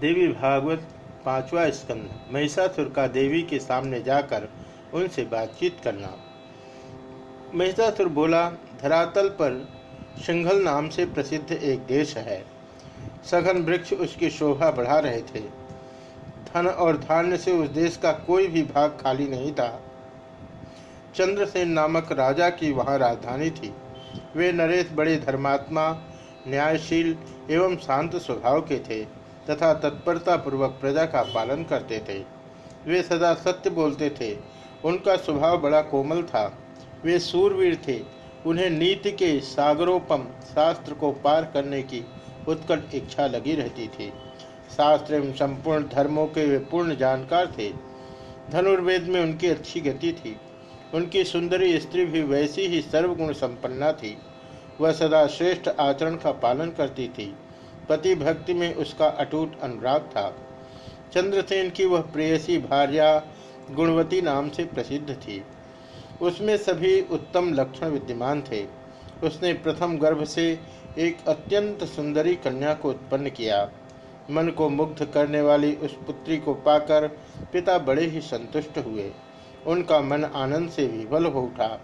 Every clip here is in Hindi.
देवी भागवत पांचवा स्कंद। महिषासुर का देवी के सामने जाकर उनसे बातचीत करना। महिषासुर बोला, धरातल पर सिंघल नाम से प्रसिद्ध एक देश है। सघन वृक्ष उसकी शोभा बढ़ा रहे थे। धन और धान्य से उस देश का कोई भी भाग खाली नहीं था। चंद्रसेन नामक राजा की वहाँ राजधानी थी। वे नरेश बड़े धर्मात्मा, न्यायशील एवं शांत स्वभाव के थे। तथा तत्परता पूर्वक प्रजा का पालन करते थे। वे सदा सत्य बोलते थे। उनका स्वभाव बड़ा कोमल था। वे सूरवीर थे। उन्हें नीति के सागरोपम शास्त्र को पार करने की उत्कट इच्छा लगी रहती थी। शास्त्र एवं संपूर्ण धर्मों के वे पूर्ण जानकार थे। धनुर्वेद में उनकी अच्छी गति थी। उनकी सुंदरी स्त्री भी वैसी ही सर्वगुण संपन्ना थी। वह सदा श्रेष्ठ आचरण का पालन करती थी। पति भक्ति में उसका अटूट अनुराग था। चंद्रसेन की वह प्रेयसी भार्या गुणवती नाम से प्रसिद्ध थी। उसमें सभी उत्तम लक्षण विद्यमान थे। उसने प्रथम गर्भ से एक अत्यंत सुंदरी कन्या को उत्पन्न किया। मन को मुग्ध करने वाली उस पुत्री को पाकर पिता बड़े ही संतुष्ट हुए। उनका मन आनंद से विवल हो उठा।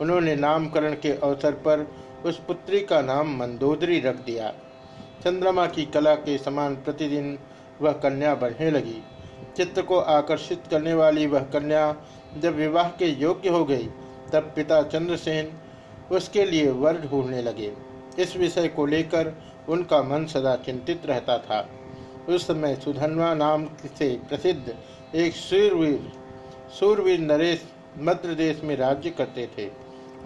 उन्होंने नामकरण के अवसर पर उस पुत्री का नाम मंदोदरी रख दिया। चंद्रमा की कला के समान प्रतिदिन वह कन्या बढ़ने लगी। चित्त को आकर्षित करने वाली वह कन्या जब विवाह के योग्य हो गई, तब पिता चंद्रसेन उसके लिए वर ढूँढने लगे। इस विषय को लेकर उनका मन सदा चिंतित रहता था। उस समय सुधनवा नाम से प्रसिद्ध एक सूरवीर सूरवीर नरेश मध्य देश में राज्य करते थे।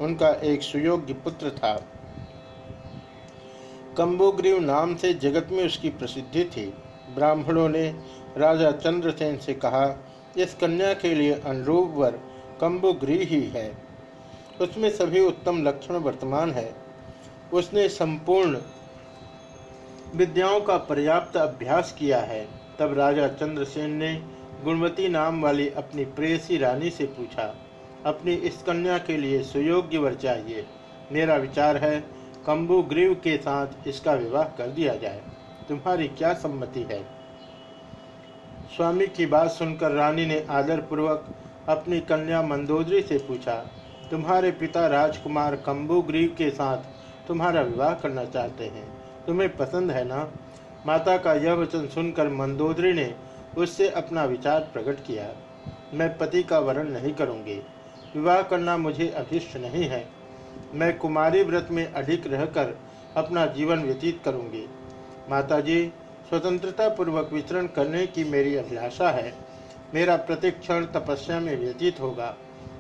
उनका एक सुयोग्य पुत्र था। कंबोग्रीव नाम से जगत में उसकी प्रसिद्धि थी। ब्राह्मणों ने राजा चंद्रसेन से कहा, इस कन्या के लिए अनुरूप वर कंबोग्री ही है। उसमें सभी उत्तम लक्षण वर्तमान है। उसने संपूर्ण विद्याओं का पर्याप्त अभ्यास किया है। तब राजा चंद्रसेन ने गुणवती नाम वाली अपनी प्रेयसी रानी से पूछा, अपनी इस कन्या के लिए सुयोग्य वर चाहिए। मेरा विचार है कंबू ग्रीव के साथ इसका विवाह कर दिया जाए। तुम्हारी क्या सम्मति है? स्वामी की बात सुनकर रानी ने आदरपूर्वक अपनी कन्या मंदोदरी से पूछा, तुम्हारे पिता राजकुमार कंबू ग्रीव के साथ तुम्हारा विवाह करना चाहते हैं। तुम्हें पसंद है ना? माता का यह वचन सुनकर मंदोदरी ने उससे अपना विचार प्रकट किया, मैं पति का वरण नहीं करूँगी। विवाह करना मुझे अभिष्ट नहीं है। मैं कुमारी व्रत में अधिक रहकर अपना जीवन व्यतीत करूँगी। माताजी स्वतंत्रता पूर्वक विचरण करने की मेरी अभिलाषा है। मेरा प्रतिक्षण तपस्या में व्यतीत होगा।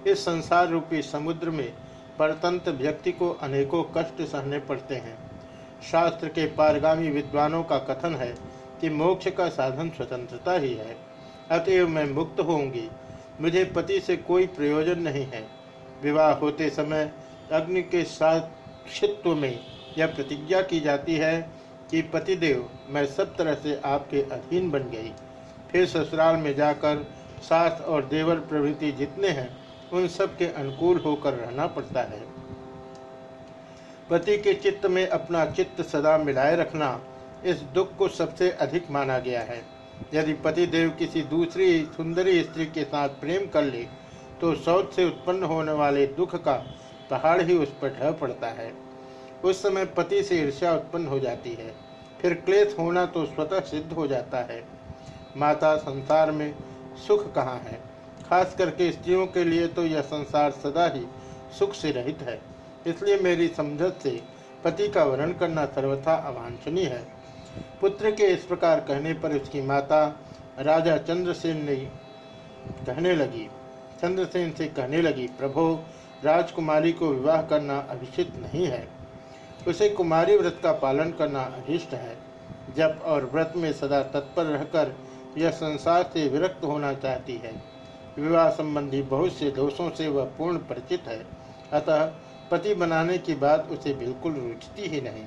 इस संसार रूपी समुद्र में परतंत्र व्यक्ति को अनेकों कष्ट सहने पड़ते हैं। शास्त्र के पारगामी विद्वानों का कथन है कि मोक्ष का साधन स्वतंत्रता ही है। अतएव मैं मुक्त होंगी मुझे पति से कोई प्रयोजन नहीं है। विवाह होते समय अग्नि के साक्षित्व में यह प्रतिज्ञा की जाती है कि पतिदेव, मैं सब तरह से आपके अधीन बन गई। फिर ससुराल में जाकर सास और देवर प्रभृति जितने हैं, उन सब के अनुकूल होकर रहना पड़ता है। पति के चित्त में अपना चित्त सदा मिलाए रखना इस दुख को सबसे अधिक माना गया है। यदि पतिदेव किसी दूसरी सुंदरी स्त्री के साथ प्रेम कर ले तो शौच से उत्पन्न होने वाले दुख का पहाड़ ही उस पर ढह पड़ता है। उस समय पति से ईर्ष्या उत्पन्न हो जाती है। फिर क्लेश होना तो स्वतः सिद्ध हो जाता है। माता, संसार में सुख कहाँ है? खास करके स्त्रियों के लिए तो यह संसार सदा ही सुख से रहित है। इसलिए मेरी समझत से पति का वर्ण करना सर्वथा अवांछनीय है। पुत्र के इस प्रकार कहने पर उसकी माता राजा चंद्रसेन ने कहने लगी। चंद्रसेन से कहने लगी, प्रभो राजकुमारी को विवाह करना अभिषित नहीं है। उसे कुमारी व्रत का पालन करना अभिष्ट है। जब और व्रत में सदा तत्पर रहकर यह संसार से विरक्त होना चाहती है। विवाह संबंधी बहुत से दोषों से वह पूर्ण परिचित है। अतः पति बनाने की बात उसे बिल्कुल रुचती ही नहीं।